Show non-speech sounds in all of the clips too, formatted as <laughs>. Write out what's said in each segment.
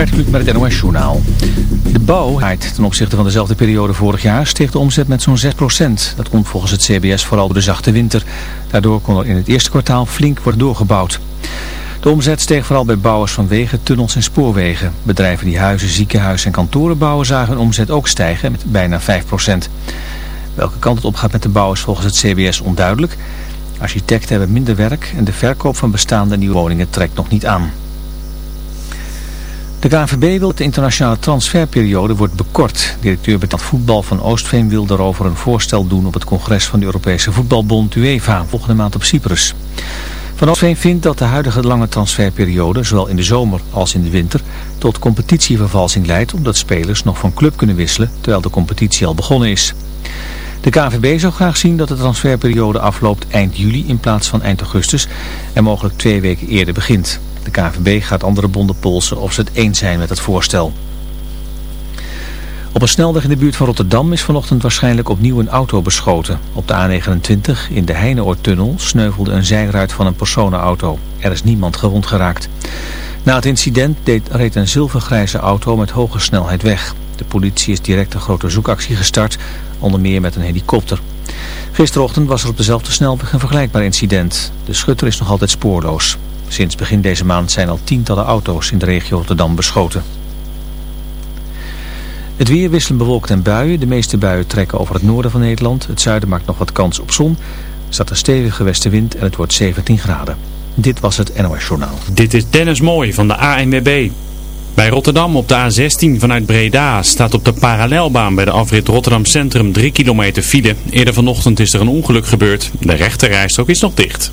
Gert Kluk met het NOS Journaal. De bouw ten opzichte van dezelfde periode vorig jaar steeg de omzet met zo'n 6%. Dat komt volgens het CBS vooral door de zachte winter. Daardoor kon er in het eerste kwartaal flink worden doorgebouwd. De omzet steeg vooral bij bouwers van wegen, tunnels en spoorwegen. Bedrijven die huizen, ziekenhuizen en kantoren bouwen zagen hun omzet ook stijgen met bijna 5%. Welke kant het opgaat met de bouwers volgens het CBS onduidelijk. Architecten hebben minder werk en de verkoop van bestaande nieuwe woningen trekt nog niet aan. De KNVB wil dat de internationale transferperiode wordt bekort. Directeur betaald voetbal van Oostveen wil daarover een voorstel doen op het congres van de Europese voetbalbond UEFA volgende maand op Cyprus. Van Oostveen vindt dat de huidige lange transferperiode, zowel in de zomer als in de winter, tot competitievervalsing leidt omdat spelers nog van club kunnen wisselen terwijl de competitie al begonnen is. De KNVB zou graag zien dat de transferperiode afloopt eind juli in plaats van eind augustus en mogelijk twee weken eerder begint. De KNVB gaat andere bonden polsen of ze het eens zijn met het voorstel. Op een snelweg in de buurt van Rotterdam is vanochtend waarschijnlijk opnieuw een auto beschoten. Op de A29 in de Heineoortunnel sneuvelde een zijruit van een personenauto. Er is niemand gewond geraakt. Na het incident deed, reed een zilvergrijze auto met hoge snelheid weg. De politie is direct een grote zoekactie gestart, onder meer met een helikopter. Gisterochtend was er op dezelfde snelweg een vergelijkbaar incident. De schutter is nog altijd spoorloos. Sinds begin deze maand zijn al tientallen auto's in de regio Rotterdam beschoten. Het weer wisselen bewolkt en buien. De meeste buien trekken over het noorden van Nederland. Het zuiden maakt nog wat kans op zon. Er staat een stevige westenwind en het wordt 17 graden. Dit was het NOS Journaal. Dit is Dennis Mooi van de ANWB. Bij Rotterdam op de A16 vanuit Breda staat op de parallelbaan bij de afrit Rotterdam Centrum 3 kilometer file. Eerder vanochtend is er een ongeluk gebeurd. De rechterrijstrook is nog dicht.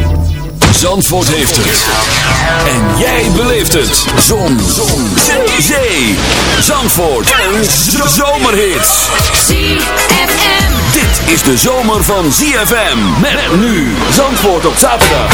Zandvoort heeft het. En jij beleeft het. Zon. Zon. Zee. Zee. Zandvoort. Een zomerhit. ZFM. Dit is de zomer van ZFM. Met nu. Zandvoort op zaterdag.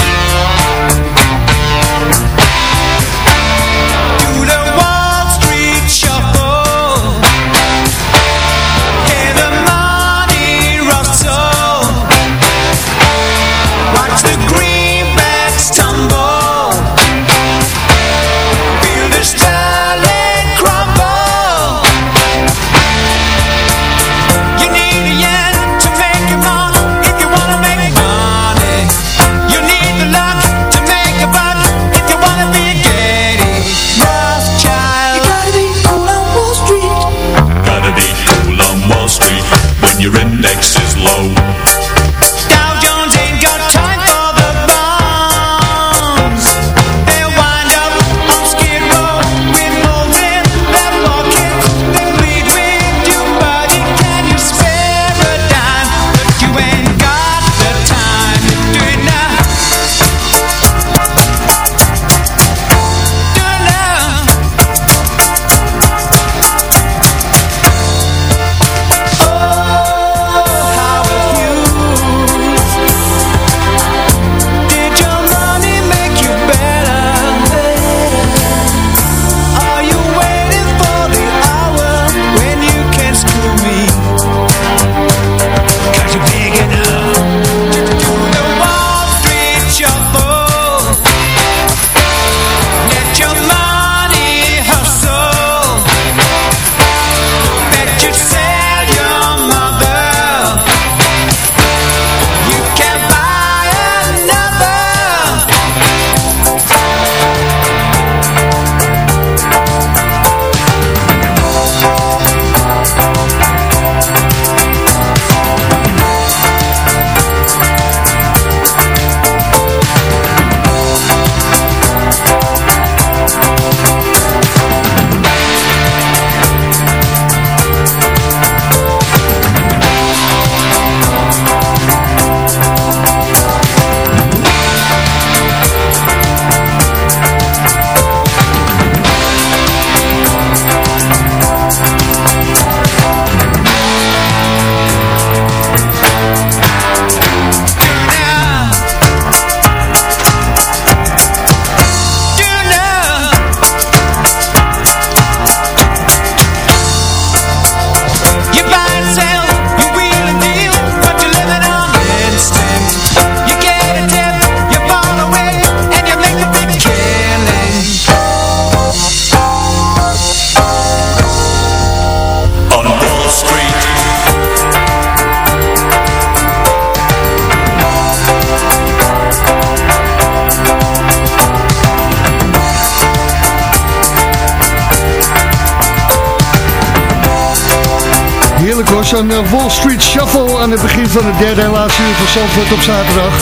Zandvoort op zaterdag.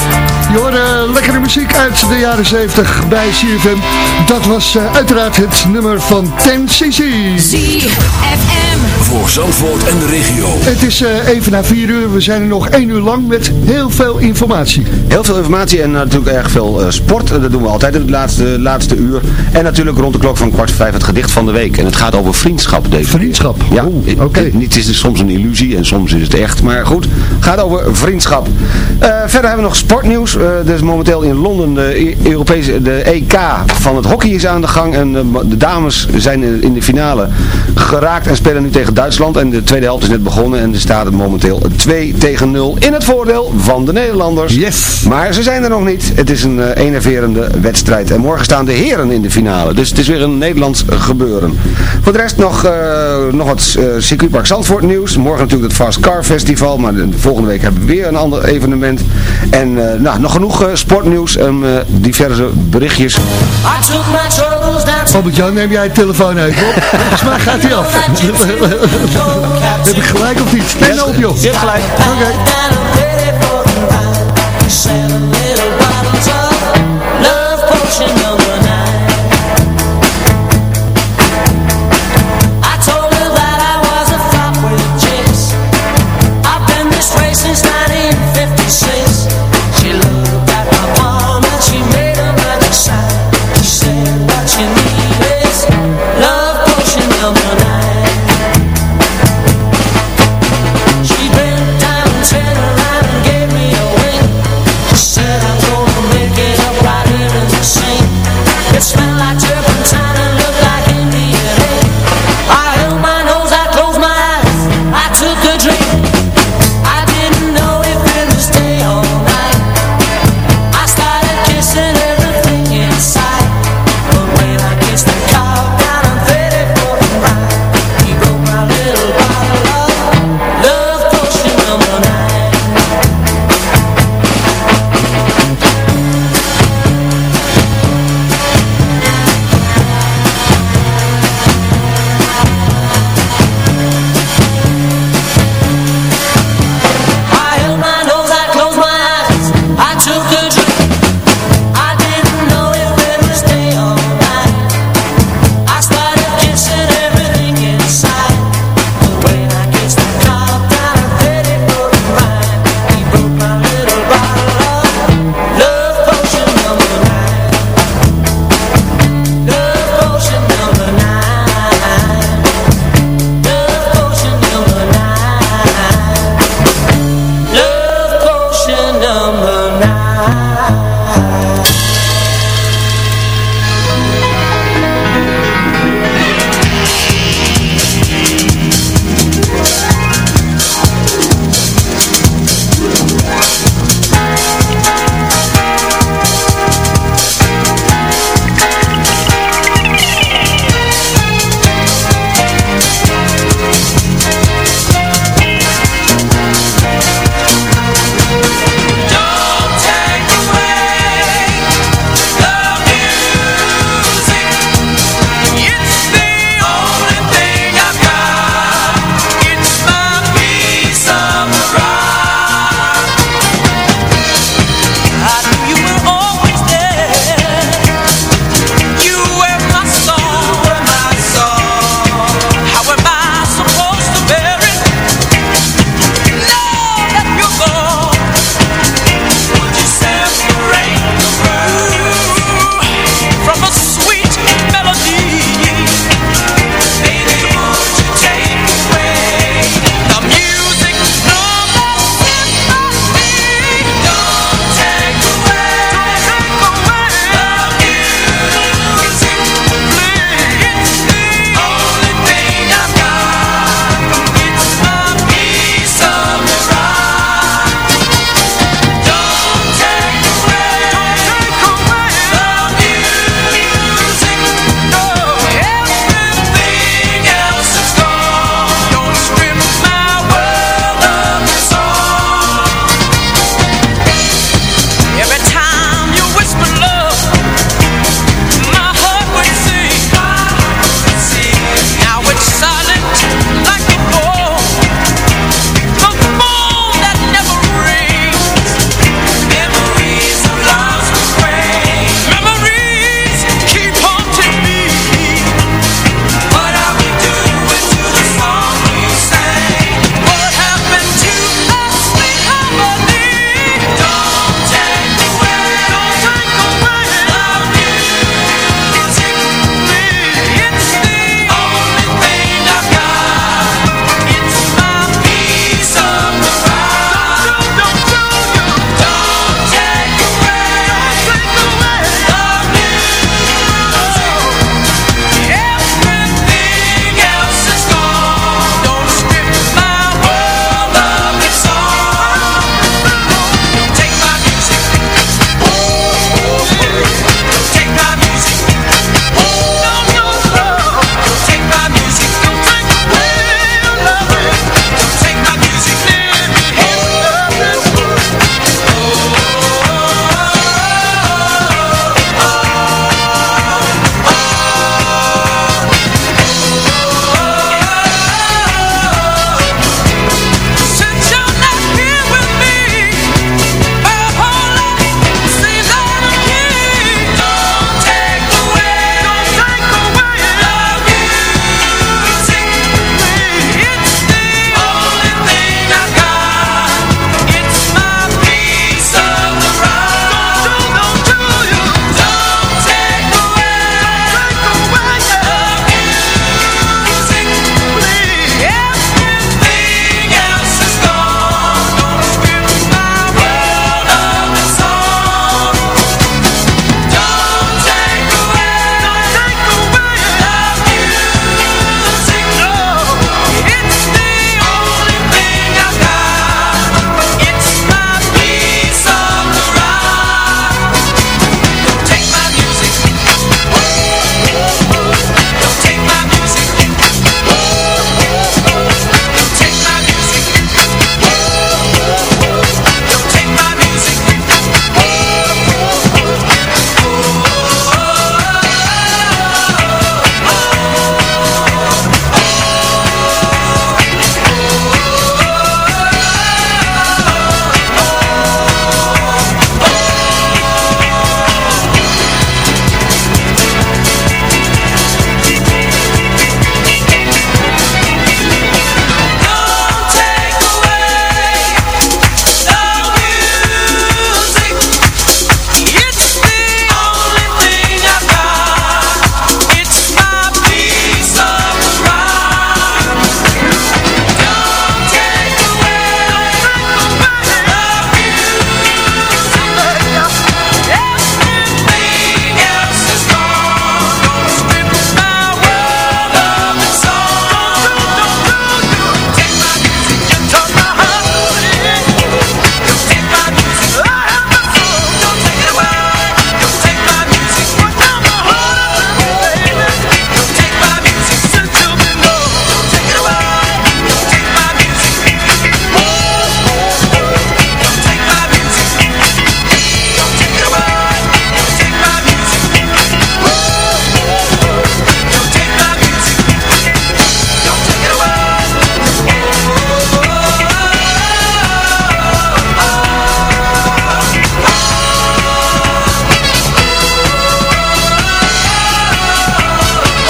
Je hoorde lekkere muziek uit de jaren 70 bij CFM. Dat was eh, uiteraard het nummer van 10cc. ZFM. Voor Zandvoort en de regio. Het is eh, even na vier uur. We zijn er nog één uur lang met heel veel informatie. Heel veel informatie en natuurlijk erg veel eh, sport. Dat doen we altijd in het laatste, laatste uur. En natuurlijk rond de klok van kwart voor vijf het gedicht van de week. En het gaat over vriendschap deze. Vriendschap? Ja, oké. het- niet, het is soms een illusie en soms is het echt. Maar goed, gaat over vriendschap. Eh, verder hebben we nog sportnieuws. Eh er is momenteel in Londen de E- Europese de EK van het hockey is aan de gang. En de dames zijn in in de finale geraakt en spelen nu tegen Duitsland. En de tweede helft is net begonnen en er staat het momenteel 2 tegen 0 in het voordeel van de Nederlanders. Yes. Maar ze zijn er nog niet. Het is een uh, enerverende wedstrijd. En morgen staan de heren in de finale. Dus het is weer een Nederlands gebeuren. Voor de rest nog, eh, nog wat uh, circuitpark Zandvoort nieuws. Morgen natuurlijk het Fast Car Festival. Maar de, de volgende week hebben we weer een ander evenement. En uh, nou, nog genoeg uh, sportnieuws en uh, diverse berichtjes. Albert-Jan, neem jij je telefoon op? <laughs> Volgens mij gaat hij af. Heb ik gelijk of niet? Nou op joh. Je hebt gelijk. Oké. Okay.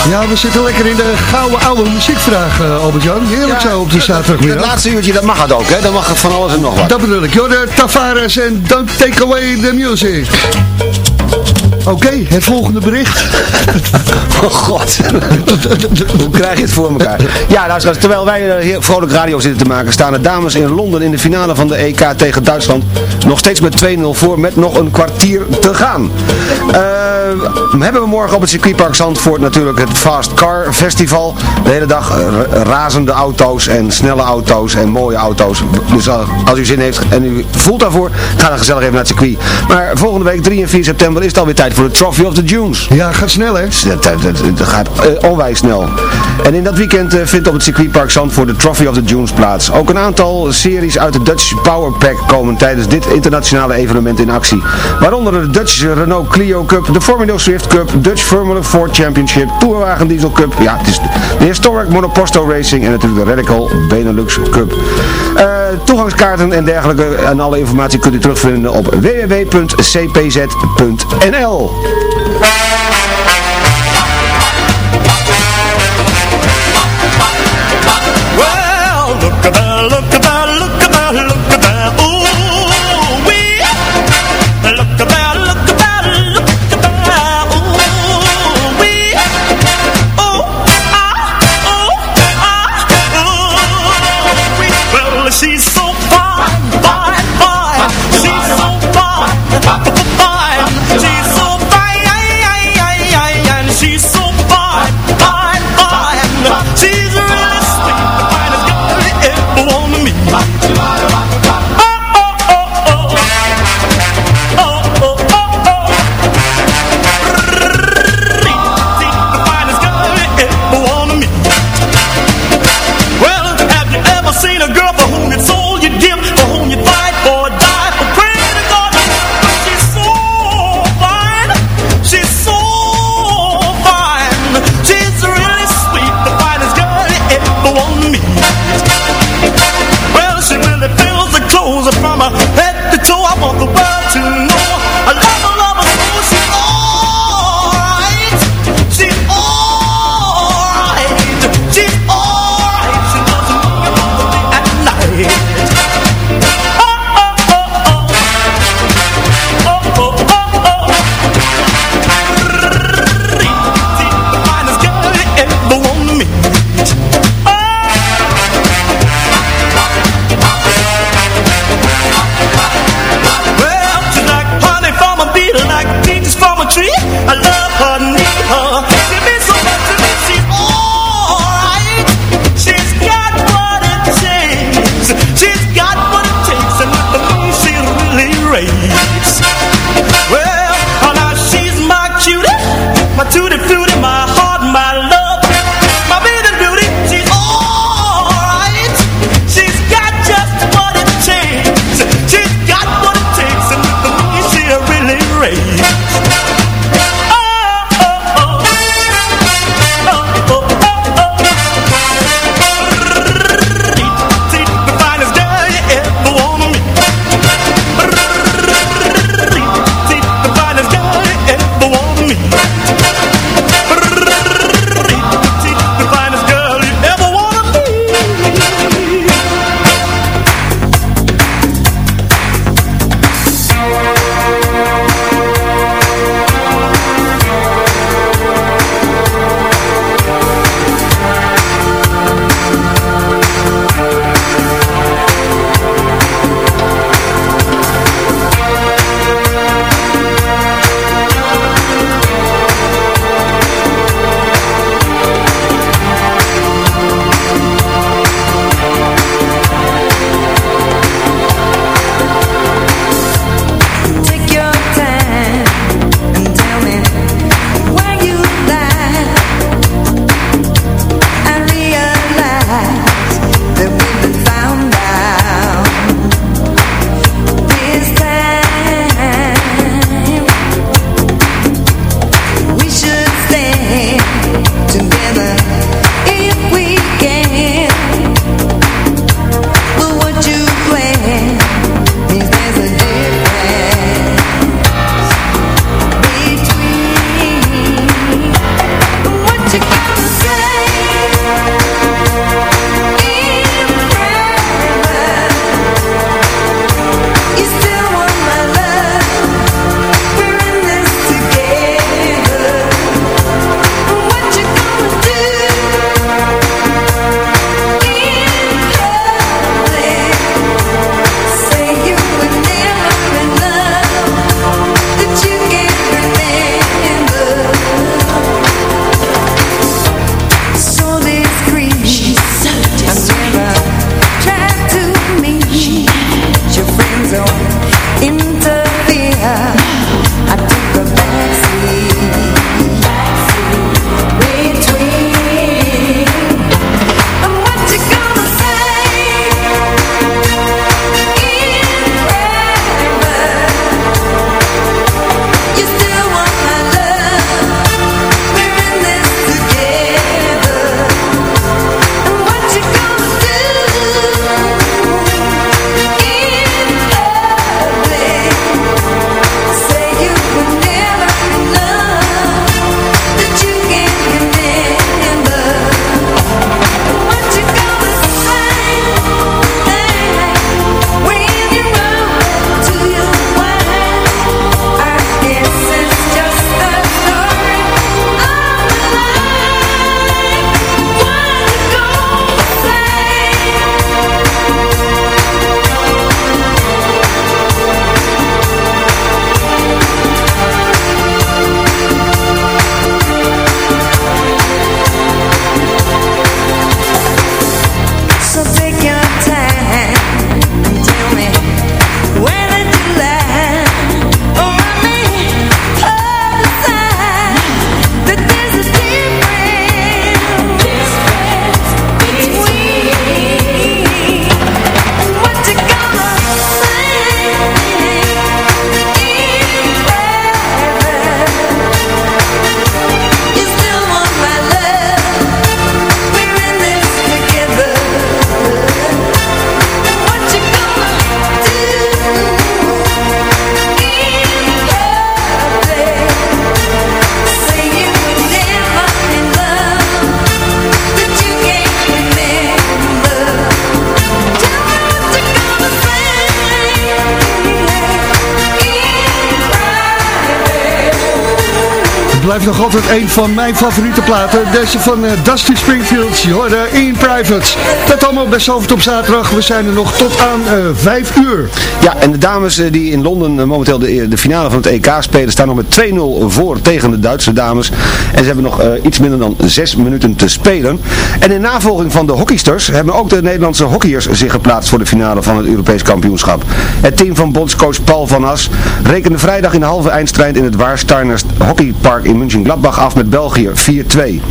Ja, we zitten lekker in de gouden oude muziekvraag, uh, Albert-Jan. Heerlijk zo op de zaterdagmiddag. Het laatste uurtje, dat mag het ook, hè? Dan mag het van alles en nog wat. Dat bedoel ik. Jorde Tavares en Don't Take Away the Music. Oké, het volgende bericht. oh god. Hoe krijg je het voor elkaar? Ja, luisteraars, terwijl wij hier vrolijk radio zitten te maken, staan de dames in Londen in de finale van de EK tegen Duitsland nog steeds met 2-0 voor, met nog een kwartier te gaan. Uh, hebben we morgen op het circuitpark Zandvoort natuurlijk het Fast Car Festival. De hele dag razende auto's en snelle auto's en mooie auto's. Dus als u zin heeft en u voelt daarvoor, ga dan gezellig even naar het circuit. Maar volgende week, 3 en 4 september, is het alweer tijd voor de Trophy of the Dunes. Ja, gaat snel hè? Dat, dat, dat gaat uh, onwijs snel. En in dat weekend uh, vindt op het circuitpark Zandvoort de Trophy of the Dunes plaats. Ook een aantal series uit de Dutch Power Pack komen tijdens dit internationale evenement in actie. Waaronder de Dutch Renault Clio Cup, de Formula Swift Cup, Dutch Formula Ford Championship, Tourwagen Diesel Cup, ja, het is de Historic Monoposto Racing en natuurlijk de Radical Benelux Cup. Uh, toegangskaarten en dergelijke en alle informatie kunt u terugvinden op www.cpz.nl 어? Altijd een van mijn favoriete platen. Deze van uh, Dusty Springfield, je hoorde In Private. Dat allemaal bij Zalvert op zaterdag. We zijn er nog tot aan uh, eh, 5 uur. Ja, en de dames uh, die in Londen momenteel de, de, finale van het EK spelen, staan nog met 2-0 voor tegen de Duitse dames. En ze hebben nog iets minder dan 6 minuten te spelen. En in navolging van de hockeysters hebben ook de Nederlandse hockeyers zich geplaatst voor de finale van het Europees kampioenschap. Het team van bondscoach Paul van As rekende vrijdag in de halve eindstrijd in het Waarsteiners Hockeypark in München-Gladbach af met België 4-2.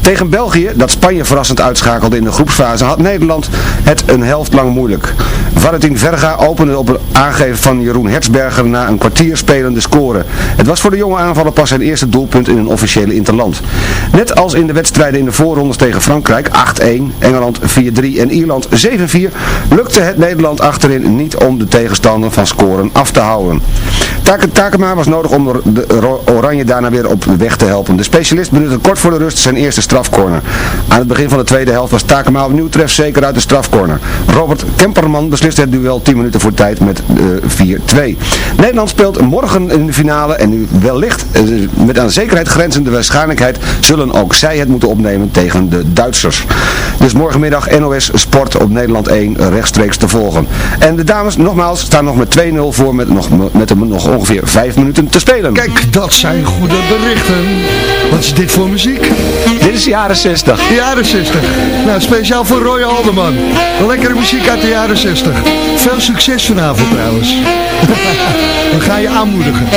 Tegen België, dat Spanje verrassend uitschakelde in de groepsfase, had Nederland het een helft lang moeilijk. Valentin Verga opende op een aangeven van Jeroen Hertzberger na een kwartier spelende score. Het was voor de jonge aanvaller pas zijn eerste doelpunt in een officiële interland. Net als in de wedstrijden in de voorrondes tegen Frankrijk 8-1, Engeland 4-3 en Ierland 7-4 lukte het Nederland achterin niet om de tegenstander van scoren af te houden. Takema was nodig om de Oranje daarna weer op de weg te helpen. De specialist benutte kort voor de rust zijn eerste strafcorner. Aan het begin van de tweede helft was Takema opnieuw zeker uit de strafcorner. Robert Kemperman besliste het duel 10 minuten voor tijd met uh, eh, 4-2. Nederland speelt morgen in de finale en nu wellicht uh, met aan zekerheid grenzende waarschijnlijkheid zullen ook zij het moeten opnemen tegen de Duitsers. Dus morgenmiddag NOS Sport op Nederland 1 rechtstreeks te volgen. En de dames nogmaals staan nog met 2-0 voor met, nog, met een, nog ongeveer 5 minuten te spelen. Kijk, dat zijn goede berichten. Wat is dit voor muziek? Dit is de jaren 60. De jaren 60. Nou, speciaal voor Roy Alderman. Lekkere muziek uit de jaren 60. Veel succes vanavond trouwens. <laughs> We gaan je aanmoedigen.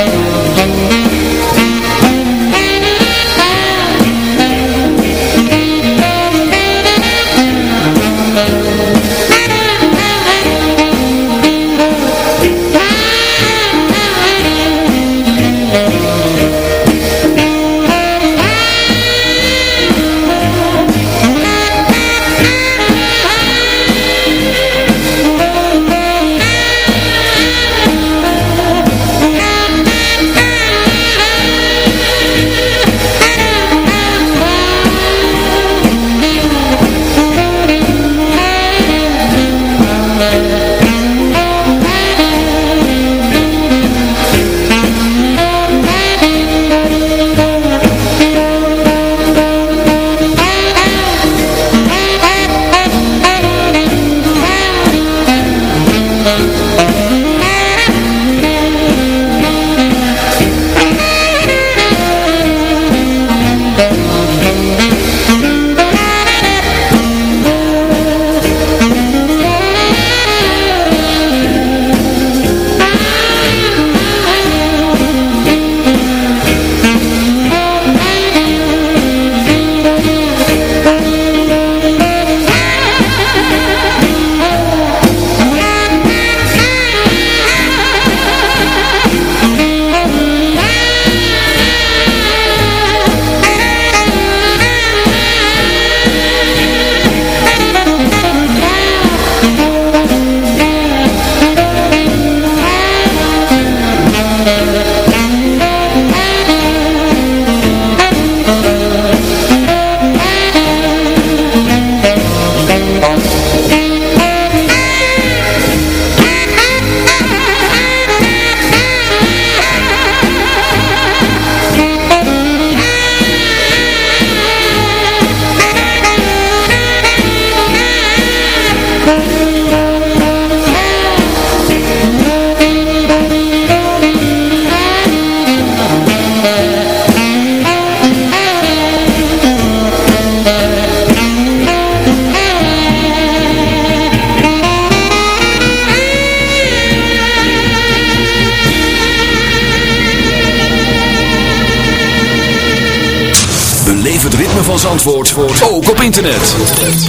Internet.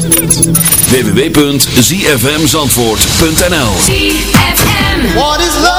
www.zfmzandvoort.nl ZFM. What is love?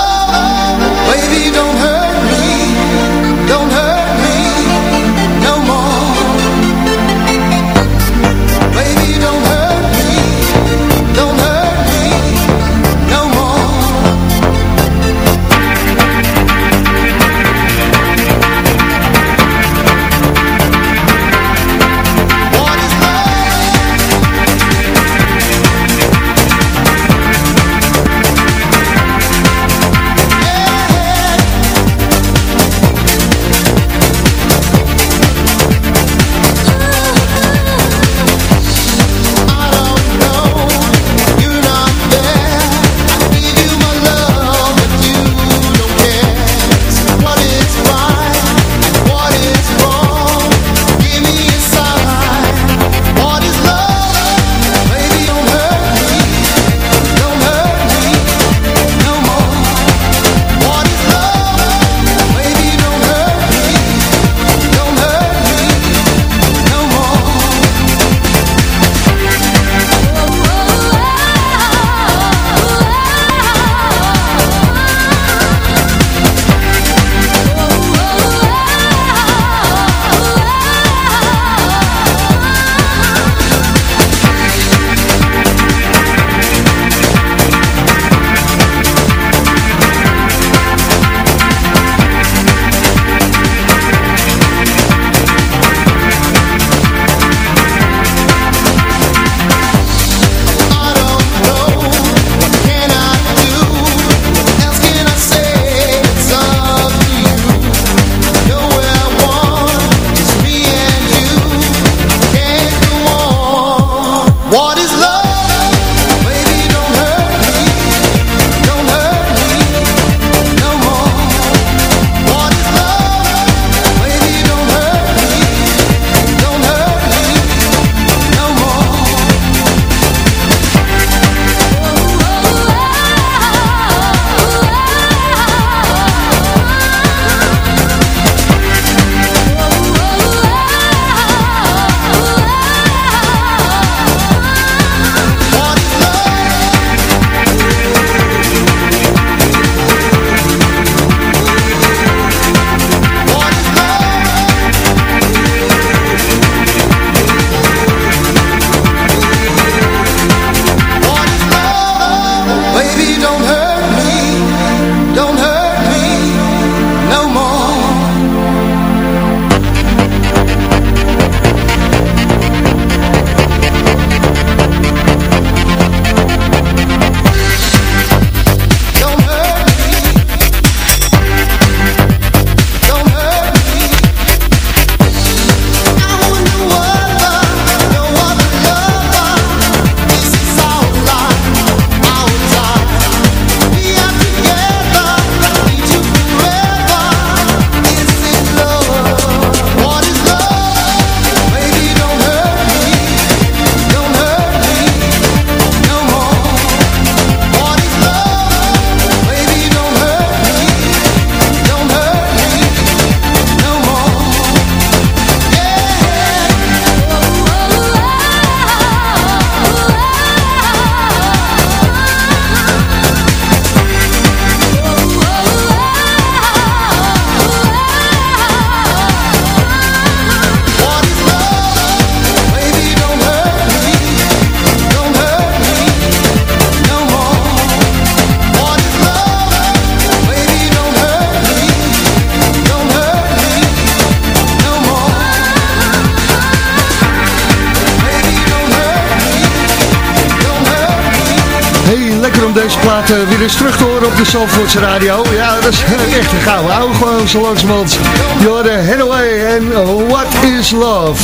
Deze plaat eh, weer eens terug te horen op de Zandvoortse radio. Ja, dat is echt een gouden ouwe gewoon zo langzamerhand. Hoorde Hathaway en What is Love.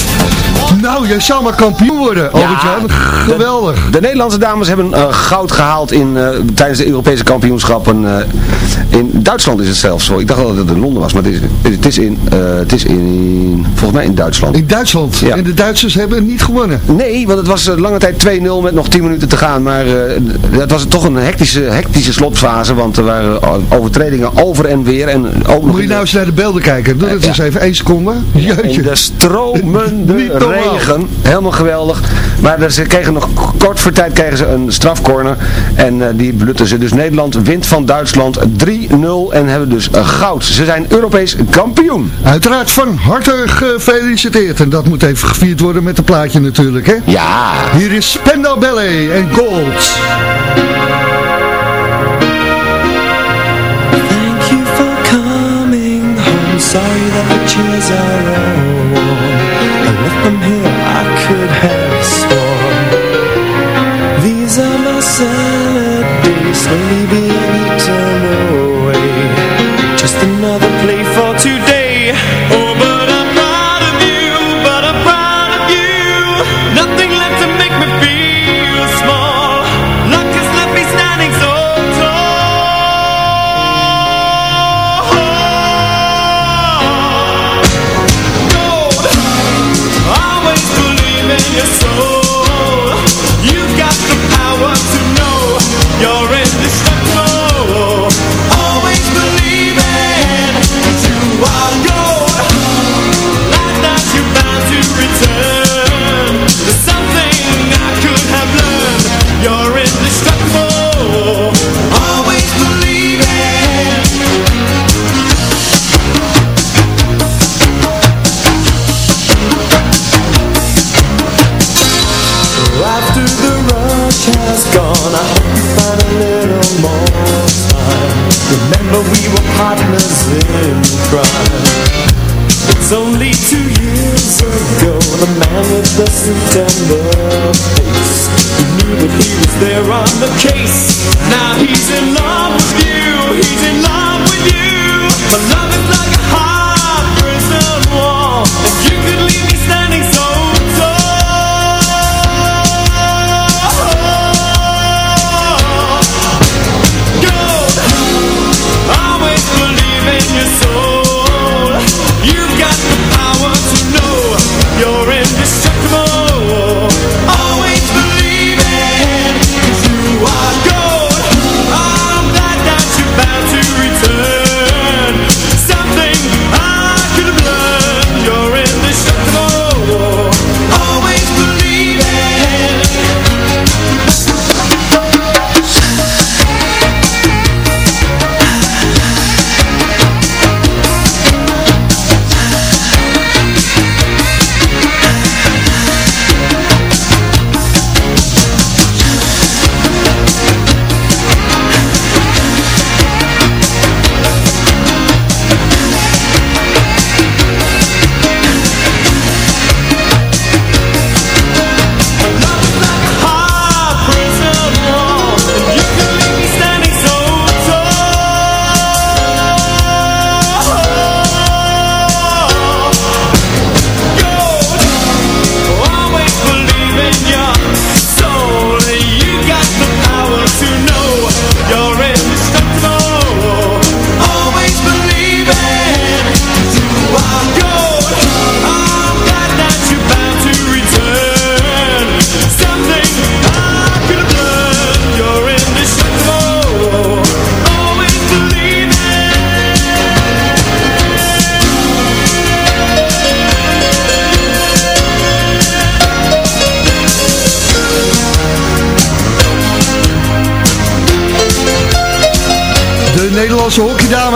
Nou, je zou maar kampioen worden, Albert-Jan. Geweldig. De Nederlandse dames hebben eh, goud gehaald in, eh, tijdens de Europese kampioenschappen. in Duitsland is het zelfs zo. Ik dacht dat het in Londen was, maar het is, het is, in, het is in, volgens mij in Duitsland. In Duitsland. Ja. En de Duitsers hebben niet gewonnen. Nee, want het was lange tijd 2-0 met nog 10 minuten te gaan. Maar dat was toch een een hectische, hectische slotfase, want er waren overtredingen over en weer. En ook nog Moet je nou eens naar de beelden kijken. Doe dat eens even, één seconde. Jeetje. de stromende <laughs> regen. Helemaal geweldig. Maar dus ze kregen nog kort voor tijd kregen ze een strafcorner. En eh, die benutten ze. Dus Nederland wint van Duitsland 3-0 en hebben dus eh, goud. Ze zijn Europees kampioen. Uiteraard van harte gefeliciteerd. En dat moet even gevierd worden met een plaatje natuurlijk, hè? Ja. Hier is Spendal Ballet en Gold. The chairs are all. I here, I could have sworn. These are my salad days,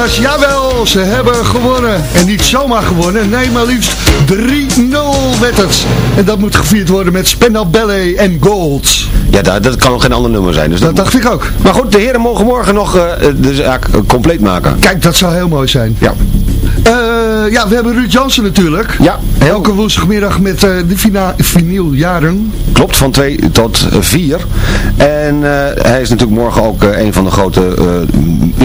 hockeydames, jawel, ze hebben gewonnen. En niet zomaar gewonnen, nee maar liefst 3-0 werd het. En dat moet gevierd worden met Spendal Ballet en Gold. Ja, dat, dat kan nog geen ander nummer zijn. Dus Dat dacht ik ook. Maar goed, de heren mogen morgen nog eh, de zaak eh, compleet maken. Kijk, dat zou heel mooi zijn. Ja. Eh, ja, we hebben Ruud Jansen natuurlijk. Ja, Elke woensdagmiddag met eh, de vina- vinyljaren. Klopt, van 2 tot 4. En eh, hij is natuurlijk morgen ook eh, een van de grote eh,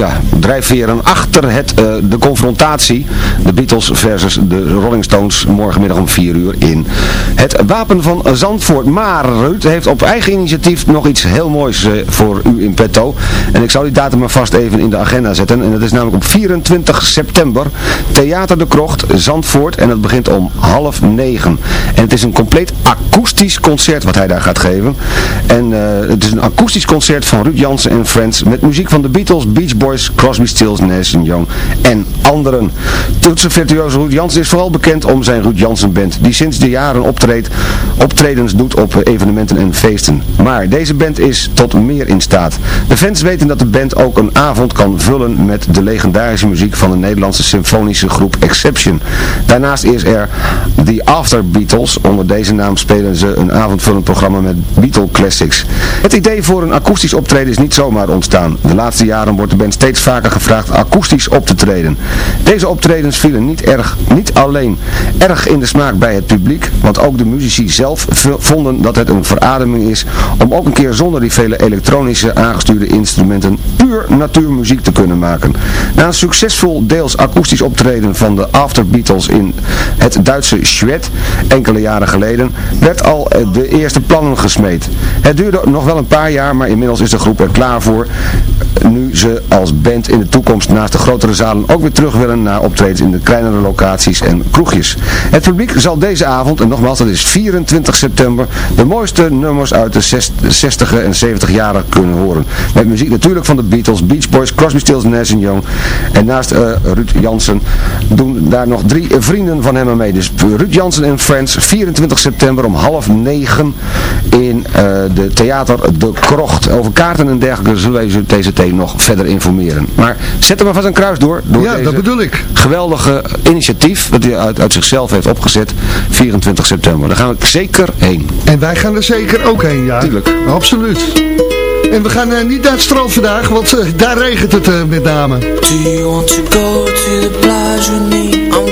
ja, drijfveren achter het, eh, de confrontatie. De Beatles versus de Rolling Stones morgenmiddag om 4 uur in het Wapen van Zandvoort. Maar Ruud heeft op eigen initiatief nog iets heel moois eh, voor u in petto. En ik zal die datum maar vast even in de agenda zetten. En dat is namelijk op 24 september. Theater de Krocht, Zandvoort. En dat begint om half negen. En het is een compleet akoestisch concert wat hij daar gaat geven. En eh, het is een akoestisch concert van Ruud Jansen en Friends met muziek van de Beatles, Beach Boys, Crosby, Stills, Nash Young en anderen. Toetsenvirtuoos Ruud Jansen is vooral bekend om zijn Ruud Jansen Band, die sinds de jaren optreedt, optredens doet op evenementen en feesten. Maar deze band is tot meer in staat. De fans weten dat de band ook een avond kan vullen met de legendarische muziek van de Nederlandse symfonische groep Exception. Daarnaast is er The After Beatles. Onder deze naam spelen ze een avondvullend programma met Beatle Classics. Het idee voor een akoestisch optreden is niet zomaar ontstaan. De laatste jaren wordt de band steeds vaker gevraagd akoestisch op te treden. Deze optredens vielen niet, erg, niet alleen erg in de smaak bij het publiek, want ook de muzici zelf vonden dat het een verademing is om ook een keer zonder die vele elektronische aangestuurde instrumenten puur natuurmuziek te kunnen maken. Na een succesvol deels akoestisch optreden van de After Beatles in het Duitse Schwed enkele jaren geleden, werd al de eerste plannen gesmeed. Het duurde nog wel een paar jaar, maar inmiddels is de groep er klaar voor nu ze als band in de toekomst naast de grotere zalen ook weer terug willen naar optredens in de kleinere locaties en kroegjes. Het publiek zal deze avond, en nogmaals dat is 24 september, de mooiste nummers uit de 60 en 70 jaren kunnen horen. Met muziek natuurlijk van de Beatles, Beach Boys, Crosby, Stills, Nash Young. En naast uh, Ruud Jansen doen daar nog drie vrienden van hem mee. Dus Ruud Jansen en Friends, 24 september om half negen in uh, de theater De Krocht. Over kaarten en dergelijke zullen we deze thee nog verder informeren. Maar zet er maar vast een kruis door. door ja, dat bedoel ik. Geweldige initiatief dat hij uit, uit zichzelf heeft opgezet. 24 september. Daar gaan we zeker heen. En wij gaan er zeker ook heen, ja. Tuurlijk. Absoluut. En we gaan uh, niet naar het strand vandaag, want uh, daar regent het uh, met name. Do you want to go to the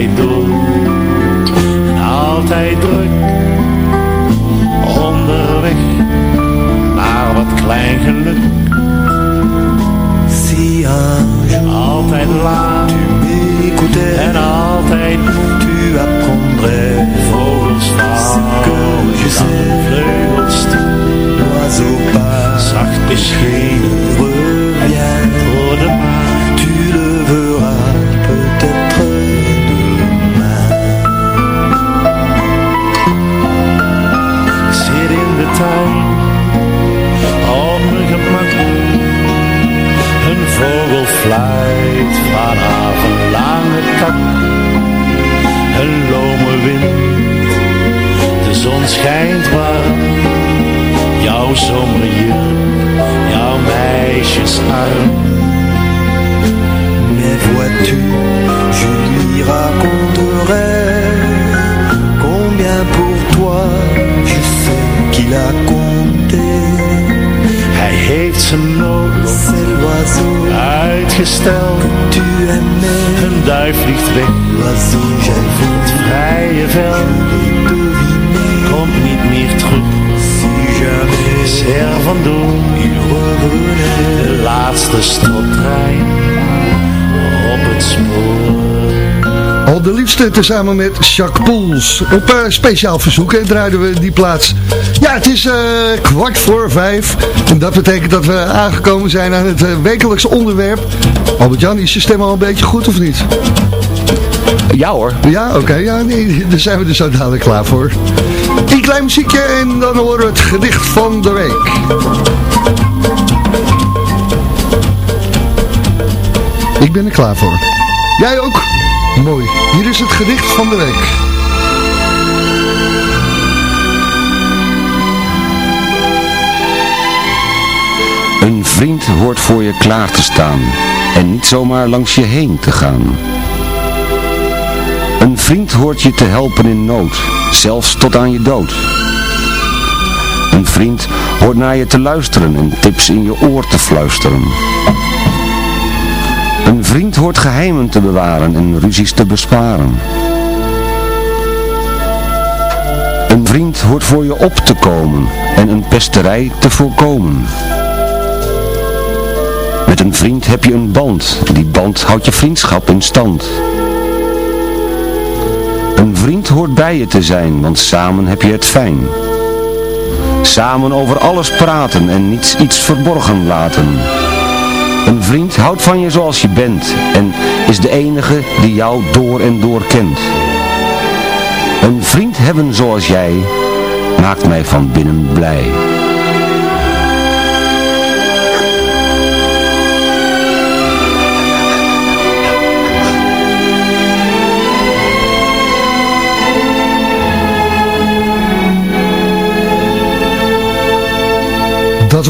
Altijd door Al de liefste tezamen met Jacques Poels. Op eh, speciaal verzoek hè, draaiden we die plaats. Ja, het is eh, kwart voor vijf. En dat betekent dat we aangekomen zijn aan het eh, wekelijkse onderwerp. Albert-Jan, is je stem al een beetje goed of niet? Ja hoor. Ja, oké. ja, nee, daar zijn we er zo dadelijk klaar voor. Een klein muziekje en dan horen we het gedicht van de week. Ik ben er klaar voor. Jij ook? Mooi. Hier is het gedicht van de week. Een vriend hoort voor je klaar te staan en niet zomaar langs je heen te gaan. Een vriend hoort je te helpen in nood, zelfs tot aan je dood. Een vriend hoort naar je te luisteren en tips in je oor te fluisteren. Vriend hoort geheimen te bewaren en ruzies te besparen. Een vriend hoort voor je op te komen en een pesterij te voorkomen. Met een vriend heb je een band, die band houdt je vriendschap in stand. Een vriend hoort bij je te zijn, want samen heb je het fijn. Samen over alles praten en niets iets verborgen laten. Een vriend houdt van je zoals je bent en is de enige die jou door en door kent. Een vriend hebben zoals jij maakt mij van binnen blij.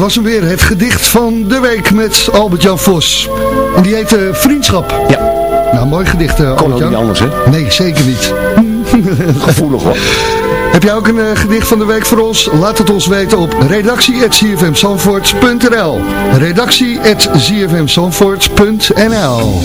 was hem weer. Het gedicht van de week met Albert-Jan Vos. En die heette Vriendschap. Ja. Nou, mooi gedicht, uh, Albert-Jan. niet anders, hè? Nee, zeker niet. <laughs> Gevoelig, hoor. Heb jij ook een eh, gedicht van de week voor ons? Laat het ons weten op redactie.zfmzandvoort.nl redactie.zfmzandvoort.nl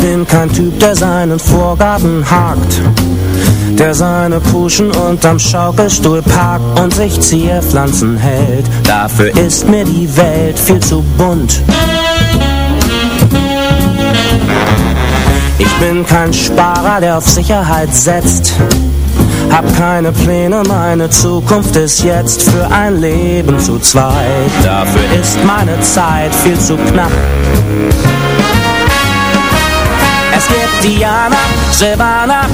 bin kein Typ, der seinen Vorgaben hakt der seine Puschen unterm Schaukelstuhl parkt und sich Zierpflanzen hält. Dafür ist mir die Welt viel zu bunt. Ich bin kein Sparer, der auf Sicherheit setzt. Hab keine Pläne, meine Zukunft ist jetzt für ein Leben zu zweit. Dafür ist meine Zeit viel zu knapp. Es gibt Diana, Silvana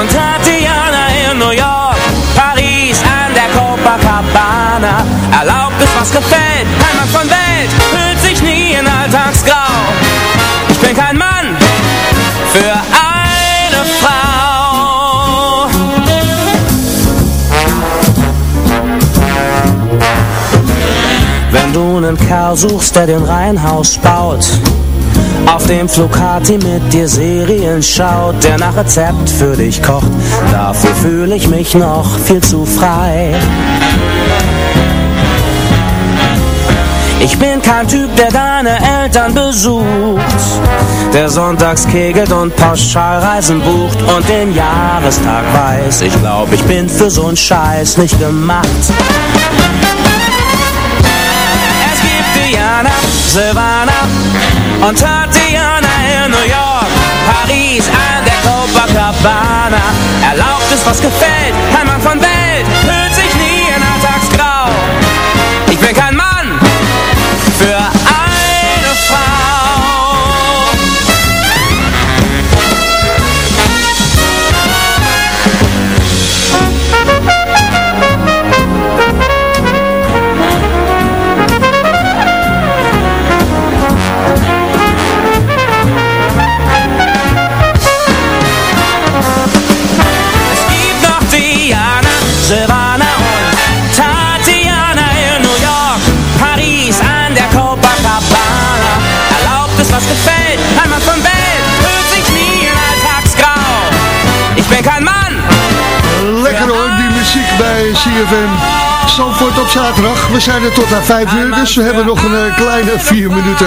und Tatiana in New York, Paris an der Copacabana. Erlaubt ist, was gefällt, Heimat von Welt, hüllt sich nie in Alltagsgrau. Ich bin kein Mann für eine Frau. Wenn du einen Kerl suchst, der den Reihenhaus baut, auf dem Flugati mit dir Serien schaut, der nach Rezept für dich kocht, dafür fühle ich mich noch viel zu frei. Ich bin kein Typ, der deine Eltern besucht, der sonntags kegelt und Pauschalreisen bucht und den Jahrestag weiß. Ich glaub, ich bin für so'n Scheiß nicht gemacht. Es gibt Diana, Silvana und Tatiana in New York, Paris an der Copacabana. Erlaubt ist, was gefällt, Mann von CFM. Zandvoort op zaterdag. We zijn er tot aan 5 uur, dus we hebben nog een eh, kleine 4 minuten.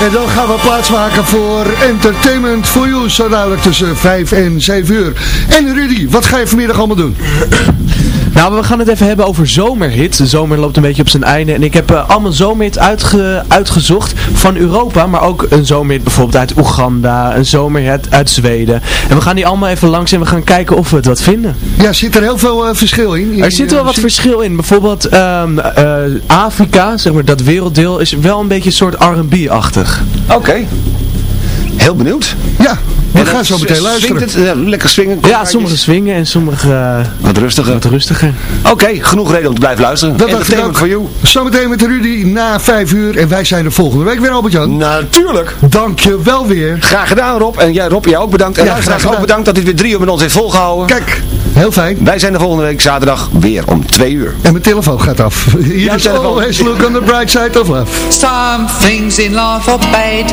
En dan gaan we plaatsmaken voor Entertainment for You, zo dadelijk tussen 5 en 7 uur. En Rudy, wat ga je vanmiddag allemaal doen? <coughs> Nou, we gaan het even hebben over zomerhits. De zomer loopt een beetje op zijn einde. En ik heb eh, allemaal zomerhits uitge uitgezocht van Europa. Maar ook een zomerhit bijvoorbeeld uit Oeganda. Een zomerhit uit Zweden. En we gaan die allemaal even langs en we gaan kijken of we het wat vinden. Ja, zit er heel veel eh, verschil in? in Er zit wel wat verschil in. Bijvoorbeeld ehm, eh, Afrika, zeg maar dat werelddeel, is wel een beetje een soort R&B-achtig. Oké. Heel benieuwd. Ja, we gaan zo meteen luisteren. Het, eh, lekker swingen. Ja, sommige swingen en sommige eh, Wat rustiger. wat rustiger. Oké, genoeg reden om te blijven luisteren. Dat for you. Zometeen met Rudy na 5 uur. En wij zijn er volgende week weer, Albert-Jan. Natuurlijk. Dank je wel weer. Graag gedaan Rob. En jij Rob, jij ook bedankt. En Ja, graag ook bedankt dat dit weer drie uur met ons heeft volgehouden. Kijk, heel fijn. Wij zijn er volgende week zaterdag weer om twee uur. En mijn telefoon gaat af. Hier Jouw is telefoon. always look on the bright side of love. Some things in life are bad,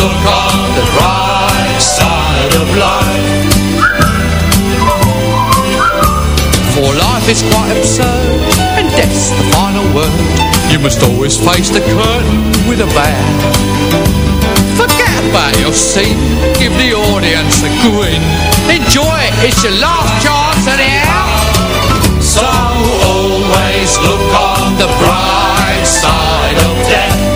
look on the bright side of life. For life is quite absurd And death's the final word You must always face the curtain with a bow Forget about your scene Give the audience a grin Enjoy it, it's your last chance anyhow So always look on the bright side of death.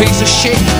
Piece of shit